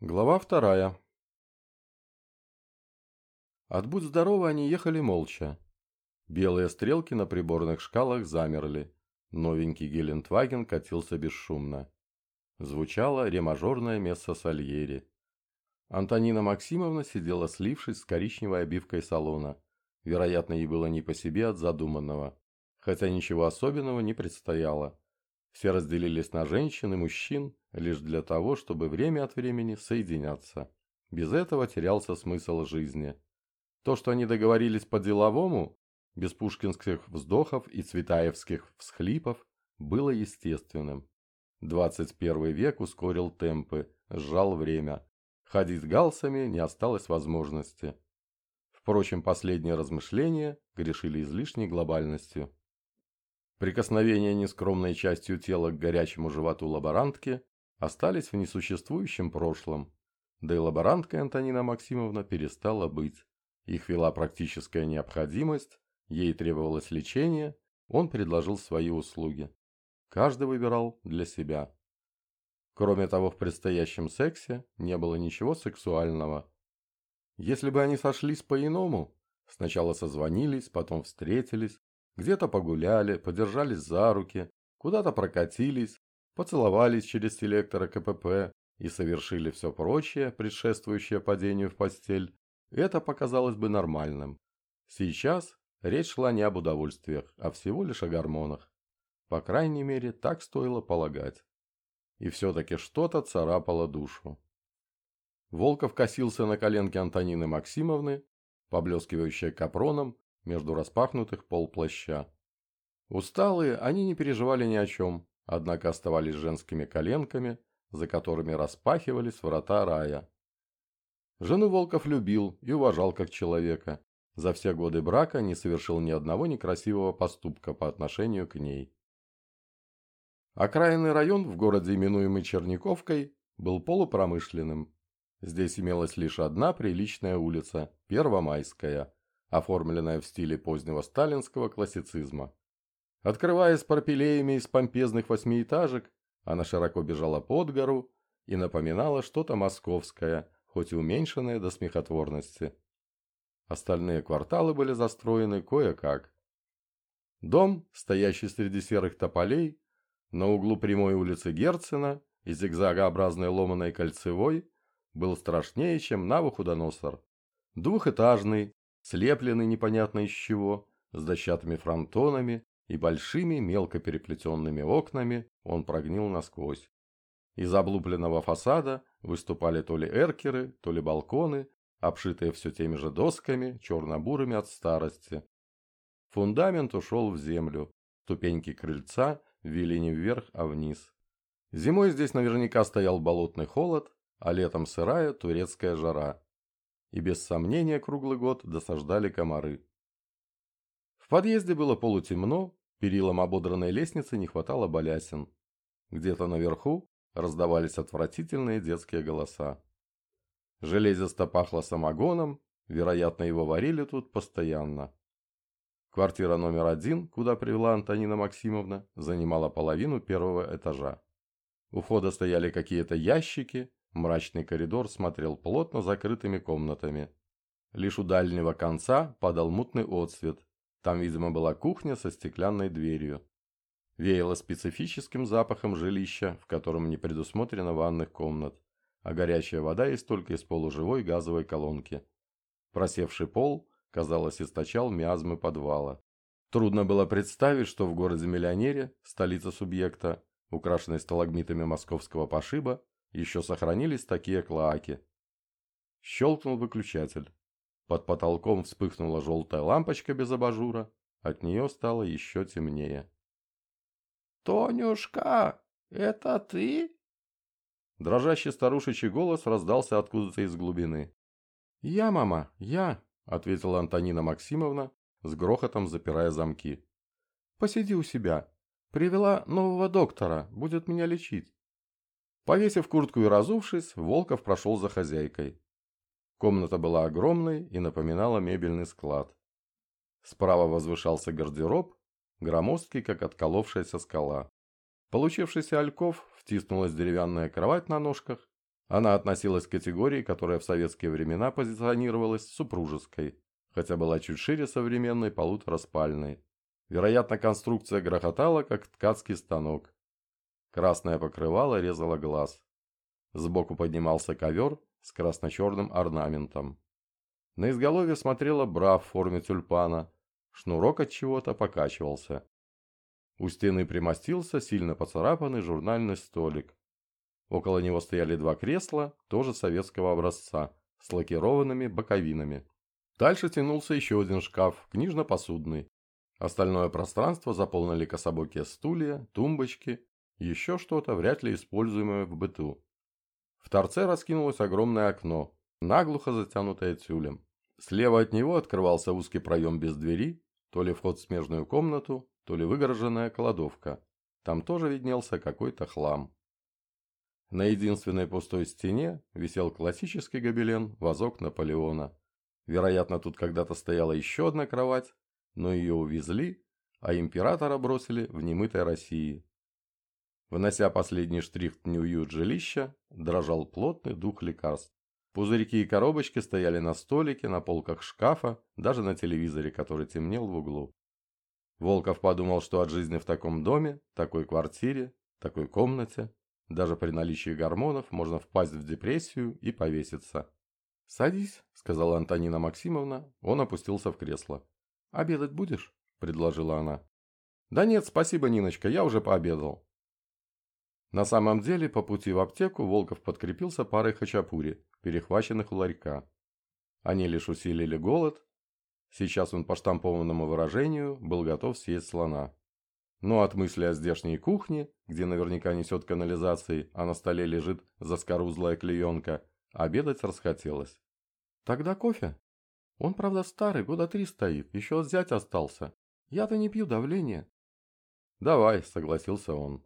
Глава вторая. От «Будь здоровы» они ехали молча. Белые стрелки на приборных шкалах замерли. Новенький Гелендваген катился бесшумно. Звучало ремажорное место Сальери. Антонина Максимовна сидела слившись с коричневой обивкой салона. Вероятно, ей было не по себе от задуманного. Хотя ничего особенного не предстояло. Все разделились на женщин и мужчин лишь для того, чтобы время от времени соединяться. Без этого терялся смысл жизни. То, что они договорились по-деловому, без пушкинских вздохов и цветаевских всхлипов, было естественным. 21 век ускорил темпы, сжал время. Ходить галсами не осталось возможности. Впрочем, последние размышления грешили излишней глобальностью. Прикосновения нескромной частью тела к горячему животу лаборантки остались в несуществующем прошлом. Да и лаборанткой Антонина Максимовна перестала быть. Их вела практическая необходимость, ей требовалось лечение, он предложил свои услуги. Каждый выбирал для себя. Кроме того, в предстоящем сексе не было ничего сексуального. Если бы они сошлись по-иному, сначала созвонились, потом встретились, где-то погуляли, подержались за руки, куда-то прокатились, поцеловались через селектора КПП и совершили все прочее, предшествующее падению в постель, это показалось бы нормальным. Сейчас речь шла не об удовольствиях, а всего лишь о гормонах. По крайней мере, так стоило полагать. И все-таки что-то царапало душу. Волков косился на коленке Антонины Максимовны, поблескивающая капроном, между распахнутых полплаща. Усталые, они не переживали ни о чем, однако оставались женскими коленками, за которыми распахивались врата рая. Жену Волков любил и уважал как человека. За все годы брака не совершил ни одного некрасивого поступка по отношению к ней. Окраинный район в городе, именуемый Черниковкой, был полупромышленным. Здесь имелась лишь одна приличная улица – Первомайская – оформленная в стиле позднего сталинского классицизма. Открываясь парпелеями из помпезных восьмиэтажек, она широко бежала под гору и напоминала что-то московское, хоть и уменьшенное до смехотворности. Остальные кварталы были застроены кое-как. Дом, стоящий среди серых тополей, на углу прямой улицы Герцена и зигзагообразной ломаной кольцевой, был страшнее, чем Навуходоносор. Двухэтажный, слепленный непонятно из чего, с дощатыми фронтонами и большими мелко переплетенными окнами, он прогнил насквозь. Из облупленного фасада выступали то ли эркеры, то ли балконы, обшитые все теми же досками, черно-бурыми от старости. Фундамент ушел в землю, ступеньки крыльца вели не вверх, а вниз. Зимой здесь наверняка стоял болотный холод, а летом сырая турецкая жара и без сомнения круглый год досаждали комары. В подъезде было полутемно, перилам ободранной лестницы не хватало балясин. Где-то наверху раздавались отвратительные детские голоса. Железисто пахло самогоном, вероятно, его варили тут постоянно. Квартира номер один, куда привела Антонина Максимовна, занимала половину первого этажа. У входа стояли какие-то ящики, Мрачный коридор смотрел плотно закрытыми комнатами. Лишь у дальнего конца падал мутный отсвет. Там, видимо, была кухня со стеклянной дверью. Веяло специфическим запахом жилища, в котором не предусмотрено ванных комнат, а горячая вода есть только из полуживой газовой колонки. Просевший пол, казалось, источал миазмы подвала. Трудно было представить, что в городе-миллионере, столица субъекта, украшенной сталагмитами московского пошиба, еще сохранились такие клоаки. Щелкнул выключатель. Под потолком вспыхнула желтая лампочка без абажура. От нее стало еще темнее. «Тонюшка, это ты?» Дрожащий старушечий голос раздался откуда-то из глубины. «Я, мама, я», — ответила Антонина Максимовна, с грохотом запирая замки. «Посиди у себя. Привела нового доктора, будет меня лечить». Повесив куртку и разувшись, Волков прошел за хозяйкой. Комната была огромной и напоминала мебельный склад. Справа возвышался гардероб, громоздкий, как отколовшаяся скала. Получившийся альков втиснулась деревянная кровать на ножках, Она относилась к категории, которая в советские времена позиционировалась супружеской, хотя была чуть шире современной полутораспальной. Вероятно, конструкция грохотала, как ткацкий станок. Красное покрывало резало глаз. Сбоку поднимался ковер с красно-черным орнаментом. На изголовье смотрела бра в форме тюльпана. Шнурок от чего-то покачивался. У стены примостился сильно поцарапанный журнальный столик. Около него стояли два кресла, тоже советского образца, с лакированными боковинами. Дальше тянулся еще один шкаф, книжно-посудный. Остальное пространство заполнили кособокие стулья, тумбочки, еще что-то, вряд ли используемое в быту. В торце раскинулось огромное окно, наглухо затянутое тюлем. Слева от него открывался узкий проем без двери, то ли вход в смежную комнату, то ли выгороженная кладовка. Там тоже виднелся какой-то хлам. На единственной пустой стене висел классический гобелен «Вазок Наполеона». Вероятно, тут когда-то стояла еще одна кровать, но ее увезли, а императора бросили в немытой России. Внося последний штрих в неуют жилища, дрожал плотный дух лекарств. Пузырьки и коробочки стояли на столике, на полках шкафа, даже на телевизоре, который темнел в углу. Волков подумал, что от жизни в таком доме, такой квартире, такой комнате, даже при наличии гормонов, можно впасть в депрессию и повеситься. «Садись», — сказала Антонина Максимовна, он опустился в кресло. «Обедать будешь?» – предложила она. «Да нет, спасибо, Ниночка, я уже пообедал». На самом деле, по пути в аптеку Волков подкрепился парой хачапури, перехваченных у ларька. Они лишь усилили голод. Сейчас он по штампованному выражению был готов съесть слона. Но от мысли о здешней кухне, где наверняка несет канализацией, а на столе лежит заскорузлая клеенка, обедать расхотелось. «Тогда кофе?» Он, правда, старый, года три стоит, еще от зятя остался. Я-то не пью давление. Давай, согласился он.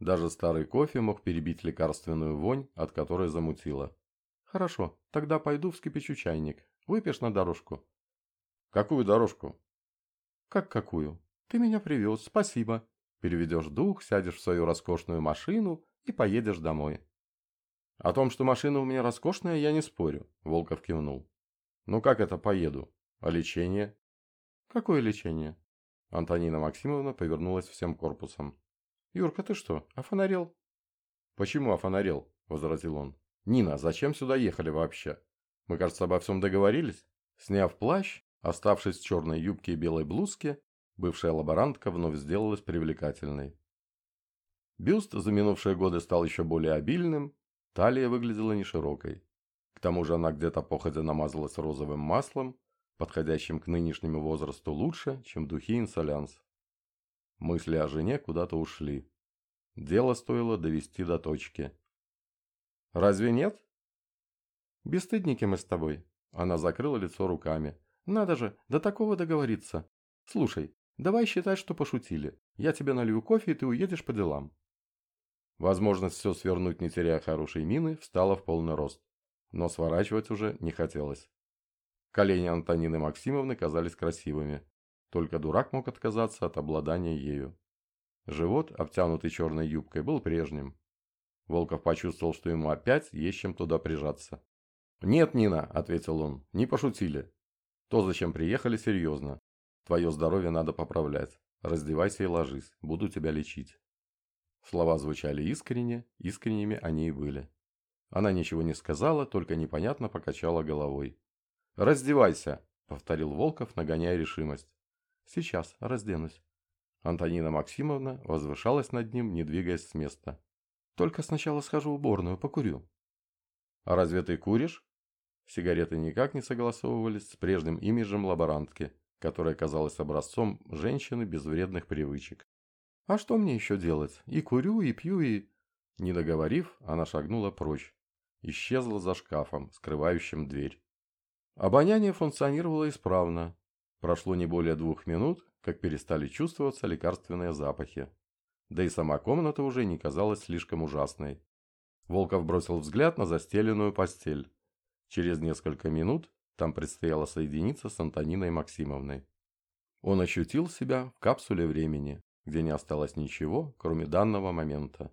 Даже старый кофе мог перебить лекарственную вонь, от которой замутило. Хорошо, тогда пойду вскипячу чайник. Выпьешь на дорожку? Какую дорожку? Как какую? Ты меня привез, спасибо. Переведешь дух, сядешь в свою роскошную машину и поедешь домой. О том, что машина у меня роскошная, я не спорю, Волков кивнул. «Ну как это поеду? А лечение?» «Какое лечение?» Антонина Максимовна повернулась всем корпусом. «Юрка, ты что, офонарел?» «Почему офонарел?» – возразил он. «Нина, зачем сюда ехали вообще? Мы, кажется, обо всем договорились?» Сняв плащ, оставшись в черной юбке и белой блузке, бывшая лаборантка вновь сделалась привлекательной. Бюст за минувшие годы стал еще более обильным, талия выглядела неширокой тому же она где-то походя намазалась розовым маслом, подходящим к нынешнему возрасту лучше, чем духи инсолянс. Мысли о жене куда-то ушли. Дело стоило довести до точки. «Разве нет?» «Бесстыдники мы с тобой». Она закрыла лицо руками. «Надо же, до такого договориться. Слушай, давай считать, что пошутили. Я тебе налью кофе, и ты уедешь по делам». Возможность все свернуть, не теряя хорошей мины, встала в полный рост но сворачивать уже не хотелось. Колени Антонины Максимовны казались красивыми. Только дурак мог отказаться от обладания ею. Живот, обтянутый черной юбкой, был прежним. Волков почувствовал, что ему опять есть чем туда прижаться. «Нет, Нина», — ответил он, — «не пошутили. То, зачем приехали, серьезно. Твое здоровье надо поправлять. Раздевайся и ложись, буду тебя лечить». Слова звучали искренне, искренними они и были. Она ничего не сказала, только непонятно покачала головой. «Раздевайся!» – повторил Волков, нагоняя решимость. «Сейчас, разденусь». Антонина Максимовна возвышалась над ним, не двигаясь с места. «Только сначала схожу в уборную, покурю». «А разве ты куришь?» Сигареты никак не согласовывались с прежним имиджем лаборантки, которая казалась образцом женщины без вредных привычек. «А что мне еще делать? И курю, и пью, и...» Не договорив, она шагнула прочь, исчезла за шкафом, скрывающим дверь. Обоняние функционировало исправно. Прошло не более двух минут, как перестали чувствоваться лекарственные запахи. Да и сама комната уже не казалась слишком ужасной. Волков бросил взгляд на застеленную постель. Через несколько минут там предстояло соединиться с Антониной Максимовной. Он ощутил себя в капсуле времени, где не осталось ничего, кроме данного момента.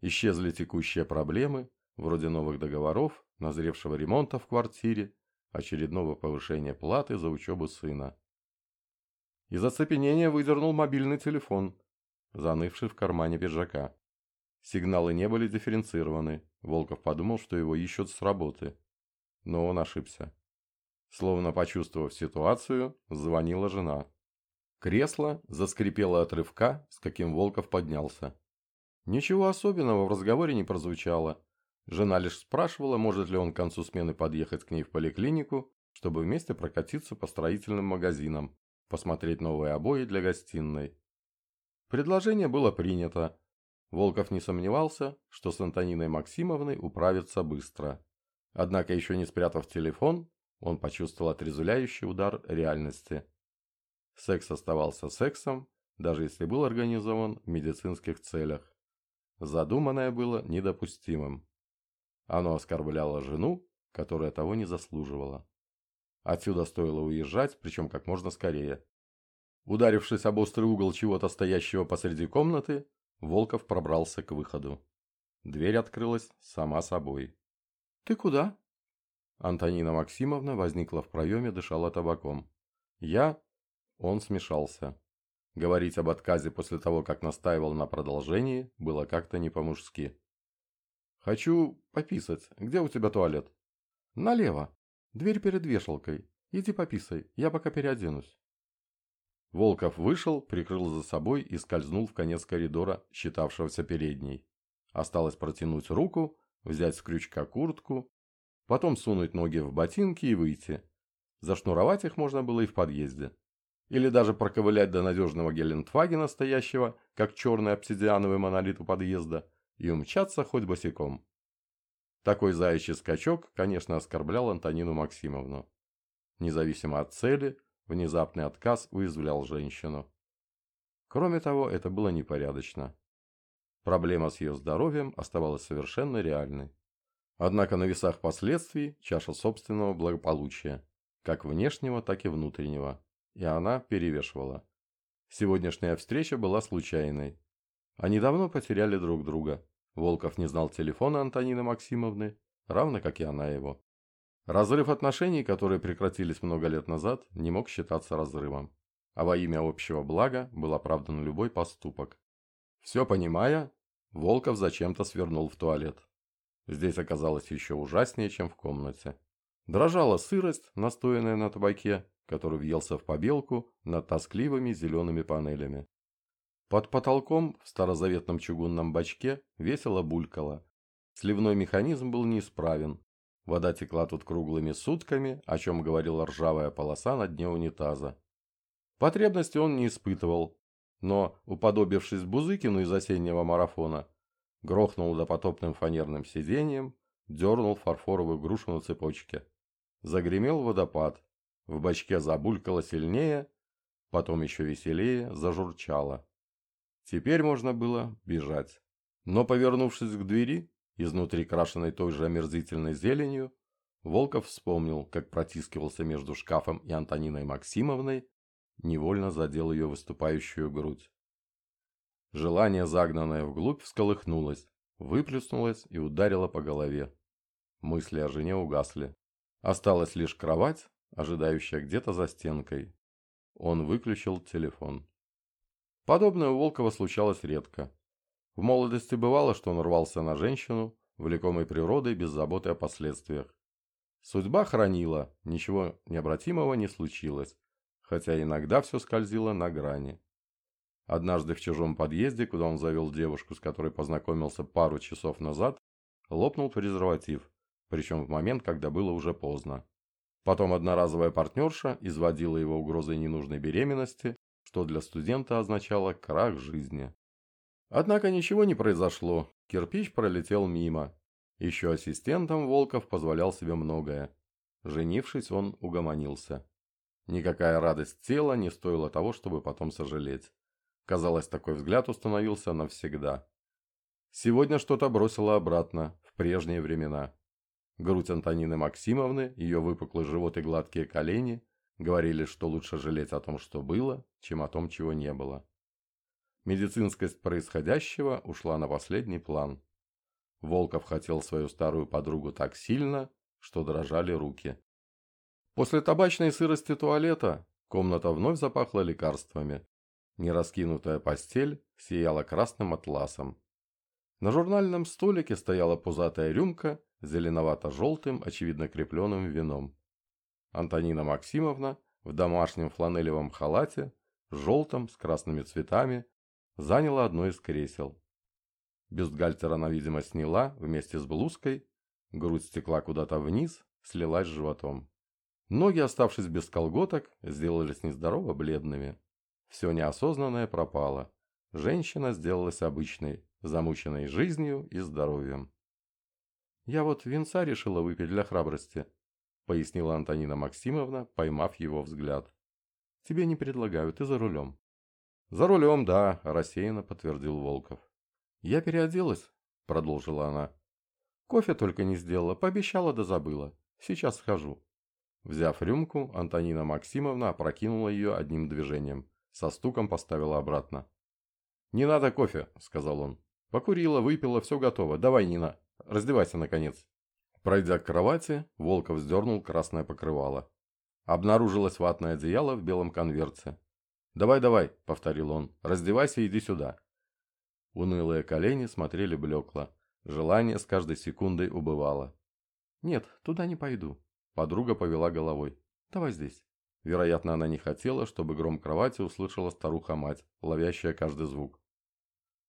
Исчезли текущие проблемы, вроде новых договоров, назревшего ремонта в квартире, очередного повышения платы за учебу сына. Из оцепенения выдернул мобильный телефон, занывший в кармане пиджака. Сигналы не были дифференцированы. Волков подумал, что его ищут с работы. Но он ошибся. Словно почувствовав ситуацию, звонила жена. Кресло заскрипело от рывка, с каким Волков поднялся. Ничего особенного в разговоре не прозвучало. Жена лишь спрашивала, может ли он к концу смены подъехать к ней в поликлинику, чтобы вместе прокатиться по строительным магазинам, посмотреть новые обои для гостиной. Предложение было принято. Волков не сомневался, что с Антониной Максимовной управится быстро. Однако еще не спрятав телефон, он почувствовал отрезвляющий удар реальности. Секс оставался сексом, даже если был организован в медицинских целях. Задуманное было недопустимым. Оно оскорбляло жену, которая того не заслуживала. Отсюда стоило уезжать, причем как можно скорее. Ударившись об острый угол чего-то стоящего посреди комнаты, Волков пробрался к выходу. Дверь открылась сама собой. «Ты куда?» Антонина Максимовна возникла в проеме, дышала табаком. «Я...» Он смешался. Говорить об отказе после того, как настаивал на продолжении, было как-то не по-мужски. «Хочу пописать. Где у тебя туалет?» «Налево. Дверь перед вешалкой. Иди пописай, я пока переоденусь». Волков вышел, прикрыл за собой и скользнул в конец коридора, считавшегося передней. Осталось протянуть руку, взять с крючка куртку, потом сунуть ноги в ботинки и выйти. Зашнуровать их можно было и в подъезде. Или даже проковылять до надежного Гелендвагена, стоящего, как черный обсидиановый монолит у подъезда, и умчаться хоть босиком. Такой заячий скачок, конечно, оскорблял Антонину Максимовну. Независимо от цели, внезапный отказ уязвлял женщину. Кроме того, это было непорядочно. Проблема с ее здоровьем оставалась совершенно реальной. Однако на весах последствий чаша собственного благополучия, как внешнего, так и внутреннего и она перевешивала. Сегодняшняя встреча была случайной. Они давно потеряли друг друга. Волков не знал телефона Антонины Максимовны, равно как и она его. Разрыв отношений, которые прекратились много лет назад, не мог считаться разрывом. А во имя общего блага был оправдан любой поступок. Все понимая, Волков зачем-то свернул в туалет. Здесь оказалось еще ужаснее, чем в комнате. Дрожала сырость, настоянная на табаке, который въелся в побелку над тоскливыми зелеными панелями. Под потолком в старозаветном чугунном бачке весело булькало. Сливной механизм был неисправен. Вода текла тут круглыми сутками, о чем говорила ржавая полоса на дне унитаза. Потребности он не испытывал, но, уподобившись Бузыкину из осеннего марафона, грохнул допотопным фанерным сиденьем, дернул фарфоровую грушу на цепочке. Загремел водопад, в бачке забулькало сильнее, потом еще веселее зажурчало. Теперь можно было бежать. Но, повернувшись к двери, изнутри крашенной той же омерзительной зеленью, Волков вспомнил, как протискивался между шкафом и Антониной Максимовной, невольно задел ее выступающую грудь. Желание, загнанное вглубь, всколыхнулось, выплеснулось и ударило по голове. Мысли о жене угасли. Осталась лишь кровать, ожидающая где-то за стенкой. Он выключил телефон. Подобное у Волкова случалось редко. В молодости бывало, что он рвался на женщину, влекомой природой без заботы о последствиях. Судьба хранила, ничего необратимого не случилось, хотя иногда все скользило на грани. Однажды в чужом подъезде, куда он завел девушку, с которой познакомился пару часов назад, лопнул презерватив, причем в момент, когда было уже поздно. Потом одноразовая партнерша изводила его угрозой ненужной беременности, что для студента означало крах жизни. Однако ничего не произошло, кирпич пролетел мимо. Еще ассистентом Волков позволял себе многое. Женившись, он угомонился. Никакая радость тела не стоила того, чтобы потом сожалеть. Казалось, такой взгляд установился навсегда. Сегодня что-то бросило обратно, в прежние времена. Грудь Антонины Максимовны, ее выпуклый живот и гладкие колени говорили, что лучше жалеть о том, что было, чем о том, чего не было. Медицинскость происходящего ушла на последний план. Волков хотел свою старую подругу так сильно, что дрожали руки. После табачной сырости туалета комната вновь запахла лекарствами. Нераскинутая постель сияла красным атласом. На журнальном столике стояла пузатая рюмка с зеленовато-желтым, очевидно крепленным вином. Антонина Максимовна в домашнем фланелевом халате, желтом, с красными цветами, заняла одно из кресел. Бюстгальтер она, видимо, сняла вместе с блузкой, грудь стекла куда-то вниз, слилась с животом. Ноги, оставшись без колготок, сделались нездорово бледными. Все неосознанное пропало. Женщина сделалась обычной, замученной жизнью и здоровьем. «Я вот венца решила выпить для храбрости», — пояснила Антонина Максимовна, поймав его взгляд. «Тебе не предлагаю, ты за рулем». «За рулем, да», — рассеянно подтвердил Волков. «Я переоделась», — продолжила она. «Кофе только не сделала, пообещала да забыла. Сейчас схожу». Взяв рюмку, Антонина Максимовна опрокинула ее одним движением. Со стуком поставила обратно. «Не надо кофе», — сказал он. «Покурила, выпила, все готово. Давай, Нина, раздевайся, наконец». Пройдя к кровати, Волков сдернул красное покрывало. Обнаружилось ватное одеяло в белом конверте. «Давай-давай», — повторил он, — «раздевайся и иди сюда». Унылые колени смотрели блекло. Желание с каждой секундой убывало. «Нет, туда не пойду», Подруга повела головой. «Давай здесь». Вероятно, она не хотела, чтобы гром кровати услышала старуха-мать, ловящая каждый звук.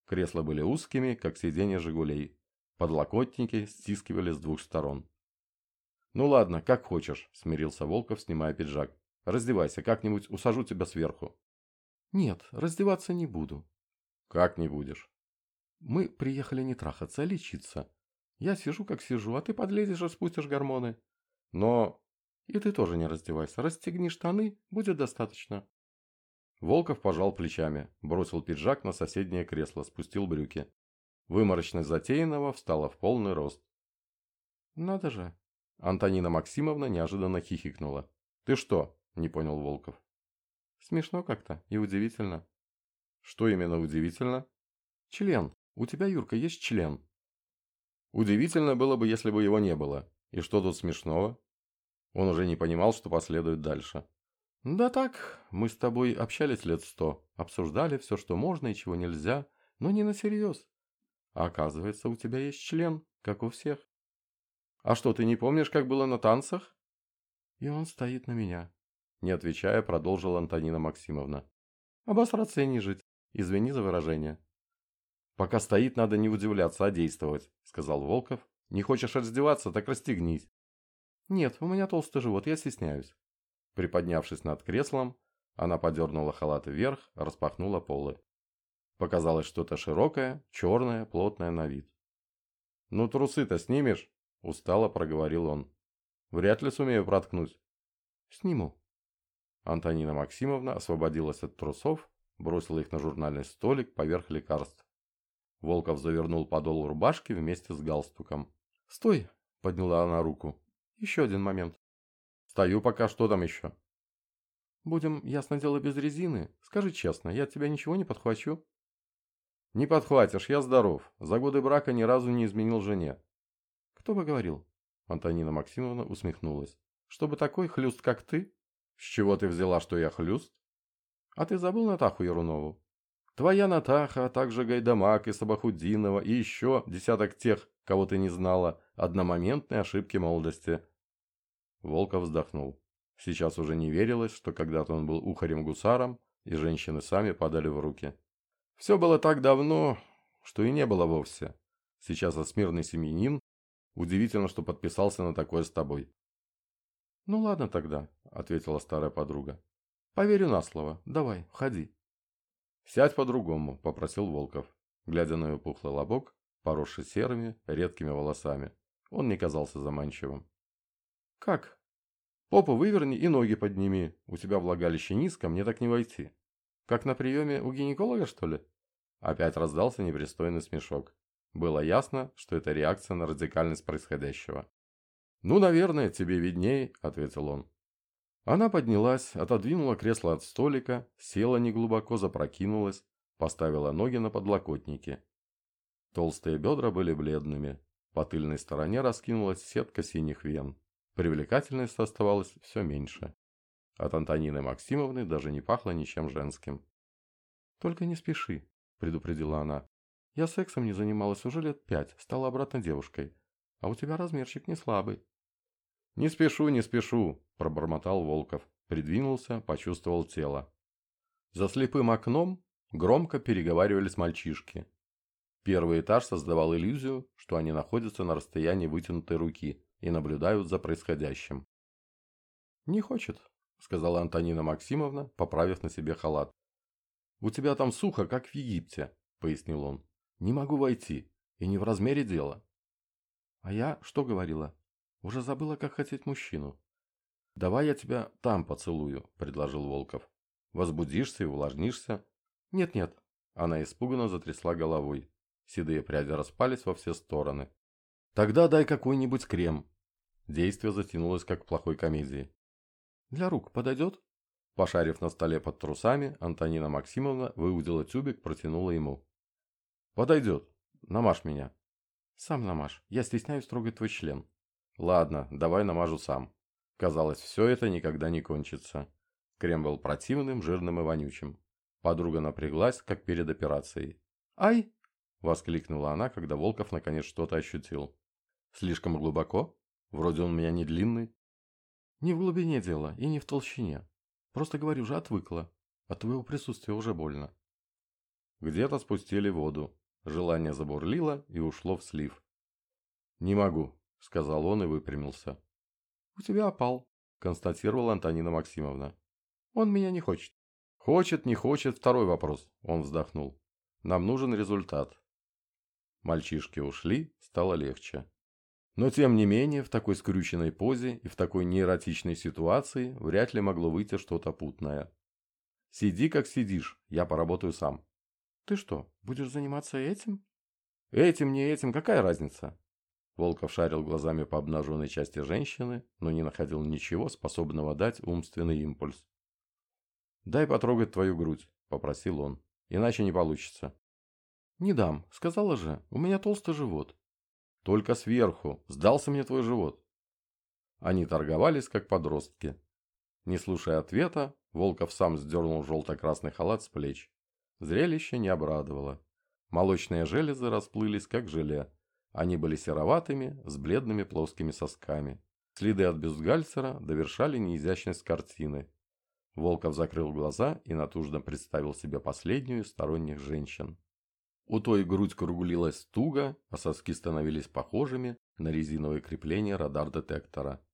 Кресла были узкими, как сиденья «Жигулей». Подлокотники стискивали с двух сторон. «Ну ладно, как хочешь», — смирился Волков, снимая пиджак. «Раздевайся, как-нибудь усажу тебя сверху». «Нет, раздеваться не буду». «Как не будешь?» «Мы приехали не трахаться, а лечиться. Я сижу, как сижу, а ты подлезешь и спустишь гормоны. Но... И ты тоже не раздевайся. Расстегни штаны, будет достаточно. Волков пожал плечами, бросил пиджак на соседнее кресло, спустил брюки. Выморочность затеянного встала в полный рост. «Надо же!» Антонина Максимовна неожиданно хихикнула. «Ты что?» – не понял Волков. «Смешно как-то и удивительно». «Что именно удивительно?» «Член. У тебя, Юрка, есть член». «Удивительно было бы, если бы его не было. И что тут смешного?» Он уже не понимал, что последует дальше. «Да так, мы с тобой общались лет сто, обсуждали все, что можно и чего нельзя, но не на всерьез. А оказывается, у тебя есть член, как у всех. А что, ты не помнишь, как было на танцах?» «И он стоит на меня», — не отвечая, продолжила Антонина Максимовна. «Обосраться и не жить. Извини за выражение». «Пока стоит, надо не удивляться, а действовать», — сказал Волков. «Не хочешь раздеваться, так расстегнись». «Нет, у меня толстый живот, я стесняюсь». Приподнявшись над креслом, она подернула халат вверх, распахнула полы. Показалось что-то широкое, черное, плотное на вид. «Ну трусы-то снимешь?» – устало проговорил он. «Вряд ли сумею проткнуть». «Сниму». Антонина Максимовна освободилась от трусов, бросила их на журнальный столик поверх лекарств. Волков завернул подол рубашки вместе с галстуком. «Стой!» – подняла она руку. Еще один момент. Стою пока, что там еще? Будем, ясно дело, без резины. Скажи честно, я от тебя ничего не подхвачу? Не подхватишь, я здоров. За годы брака ни разу не изменил жене. Кто бы говорил? Антонина Максимовна усмехнулась. Чтобы такой хлюст, как ты? С чего ты взяла, что я хлюст? А ты забыл Натаху Ярунову? Твоя Натаха, а также Гайдамак и Сабахудинова и еще десяток тех, кого ты не знала, одномоментные ошибки молодости. Волков вздохнул. Сейчас уже не верилось, что когда-то он был ухарем-гусаром, и женщины сами падали в руки. Все было так давно, что и не было вовсе. Сейчас осмирный семьянин. Удивительно, что подписался на такое с тобой. «Ну ладно тогда», — ответила старая подруга. «Поверю на слово. Давай, входи». «Сядь по-другому», — попросил Волков, глядя на ее пухлый лобок, поросший серыми, редкими волосами. Он не казался заманчивым. «Как?» «Попу выверни и ноги подними. У тебя влагалище низко, мне так не войти». «Как на приеме у гинеколога, что ли?» Опять раздался непристойный смешок. Было ясно, что это реакция на радикальность происходящего. «Ну, наверное, тебе видней», — ответил он. Она поднялась, отодвинула кресло от столика, села неглубоко, запрокинулась, поставила ноги на подлокотники. Толстые бедра были бледными. По тыльной стороне раскинулась сетка синих вен. Привлекательность оставалась все меньше. От Антонины Максимовны даже не пахло ничем женским. «Только не спеши», – предупредила она. «Я сексом не занималась уже лет пять, стала обратно девушкой. А у тебя размерчик не слабый». «Не спешу, не спешу», – пробормотал Волков. Придвинулся, почувствовал тело. За слепым окном громко переговаривались мальчишки. Первый этаж создавал иллюзию, что они находятся на расстоянии вытянутой руки и наблюдают за происходящим. «Не хочет», – сказала Антонина Максимовна, поправив на себе халат. «У тебя там сухо, как в Египте», – пояснил он. «Не могу войти, и не в размере дела». «А я что говорила? Уже забыла, как хотеть мужчину». «Давай я тебя там поцелую», – предложил Волков. «Возбудишься и увлажнишься». «Нет-нет», – она испуганно затрясла головой. Седые пряди распались во все стороны. «Тогда дай какой-нибудь крем». Действие затянулось, как в плохой комедии. «Для рук подойдет?» Пошарив на столе под трусами, Антонина Максимовна выудила тюбик, протянула ему. «Подойдет. Намажь меня». «Сам намажь. Я стесняюсь трогать твой член». «Ладно, давай намажу сам». Казалось, все это никогда не кончится. Крем был противным, жирным и вонючим. Подруга напряглась, как перед операцией. «Ай!» – воскликнула она, когда Волков наконец что-то ощутил. «Слишком глубоко? Вроде он у меня не длинный». «Не в глубине дело и не в толщине. Просто говорю же, отвыкла. От твоего присутствия уже больно. Где-то спустили воду. Желание забурлило и ушло в слив. «Не могу», — сказал он и выпрямился. «У тебя опал», — констатировала Антонина Максимовна. «Он меня не хочет». «Хочет, не хочет, второй вопрос», — он вздохнул. «Нам нужен результат». Мальчишки ушли, стало легче. Но тем не менее, в такой скрюченной позе и в такой неэротичной ситуации вряд ли могло выйти что-то путное. «Сиди, как сидишь, я поработаю сам». «Ты что, будешь заниматься этим?» «Этим, не этим, какая разница?» Волков шарил глазами по обнаженной части женщины, но не находил ничего, способного дать умственный импульс. «Дай потрогать твою грудь», — попросил он, — «иначе не получится». «Не дам, сказала же, у меня толстый живот. Только сверху. Сдался мне твой живот. Они торговались, как подростки. Не слушая ответа, Волков сам сдернул желто-красный халат с плеч. Зрелище не обрадовало. Молочные железы расплылись, как желе. Они были сероватыми, с бледными плоскими сосками. Следы от бюстгальтера довершали неизящность картины. Волков закрыл глаза и натужно представил себе последнюю из сторонних женщин. У той грудь круглилась туго, а соски становились похожими на резиновые крепления радар-детектора.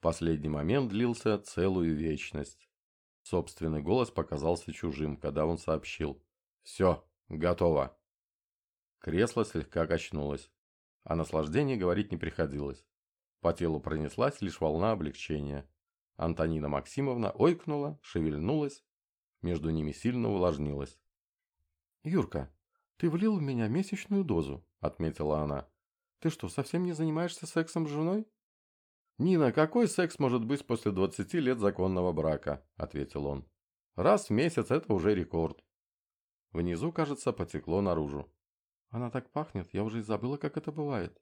Последний момент длился целую вечность. Собственный голос показался чужим, когда он сообщил. «Все, готово». Кресло слегка качнулось. О наслаждении говорить не приходилось. По телу пронеслась лишь волна облегчения. Антонина Максимовна ойкнула, шевельнулась. Между ними сильно увлажнилась. «Юрка, «Ты влил в меня месячную дозу», — отметила она. «Ты что, совсем не занимаешься сексом с женой?» «Нина, какой секс может быть после 20 лет законного брака?» – ответил он. «Раз в месяц – это уже рекорд». Внизу, кажется, потекло наружу. «Она так пахнет, я уже и забыла, как это бывает».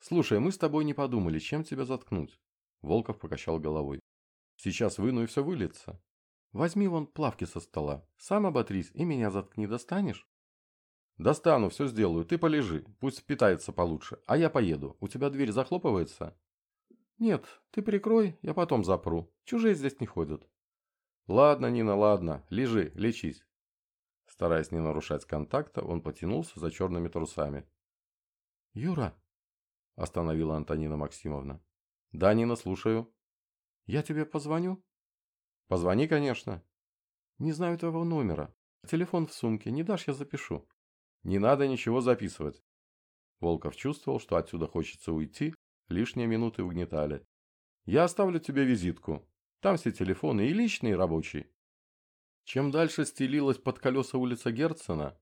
«Слушай, мы с тобой не подумали, чем тебя заткнуть?» Волков покачал головой. «Сейчас выну и все выльется. Возьми вон плавки со стола, сам оботрись и меня заткни, достанешь?» «Достану, все сделаю. Ты полежи. Пусть питается получше. А я поеду. У тебя дверь захлопывается?» «Нет, ты прикрой, я потом запру. Чужие здесь не ходят». «Ладно, Нина, ладно. Лежи, лечись». Стараясь не нарушать контакта, он потянулся за черными трусами. «Юра!» – остановила Антонина Максимовна. «Да, Нина, слушаю». «Я тебе позвоню?» «Позвони, конечно». «Не знаю твоего номера. Телефон в сумке. Не дашь, я запишу». Не надо ничего записывать. Волков чувствовал, что отсюда хочется уйти, лишние минуты угнетали. Я оставлю тебе визитку. Там все телефоны и личные, и рабочие. Чем дальше стелилась под колеса улица Герцена,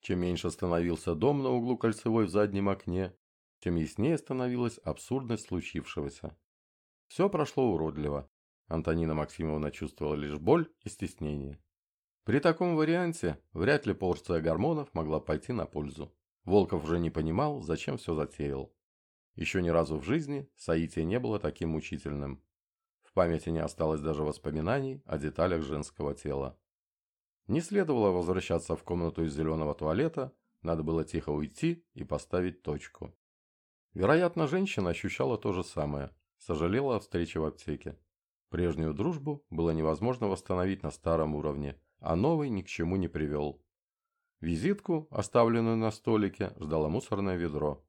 чем меньше становился дом на углу кольцевой в заднем окне, тем яснее становилась абсурдность случившегося. Все прошло уродливо. Антонина Максимовна чувствовала лишь боль и стеснение. При таком варианте вряд ли порция гормонов могла пойти на пользу. Волков уже не понимал, зачем все затеял. Еще ни разу в жизни соитие не было таким мучительным. В памяти не осталось даже воспоминаний о деталях женского тела. Не следовало возвращаться в комнату из зеленого туалета, надо было тихо уйти и поставить точку. Вероятно, женщина ощущала то же самое, сожалела о встрече в аптеке. Прежнюю дружбу было невозможно восстановить на старом уровне, а новый ни к чему не привел. Визитку, оставленную на столике, ждало мусорное ведро.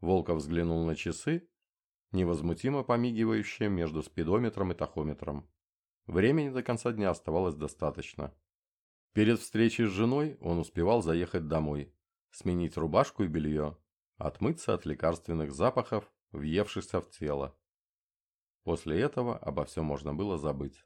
Волков взглянул на часы, невозмутимо помигивающие между спидометром и тахометром. Времени до конца дня оставалось достаточно. Перед встречей с женой он успевал заехать домой, сменить рубашку и белье, отмыться от лекарственных запахов, въевшихся в тело. После этого обо всем можно было забыть.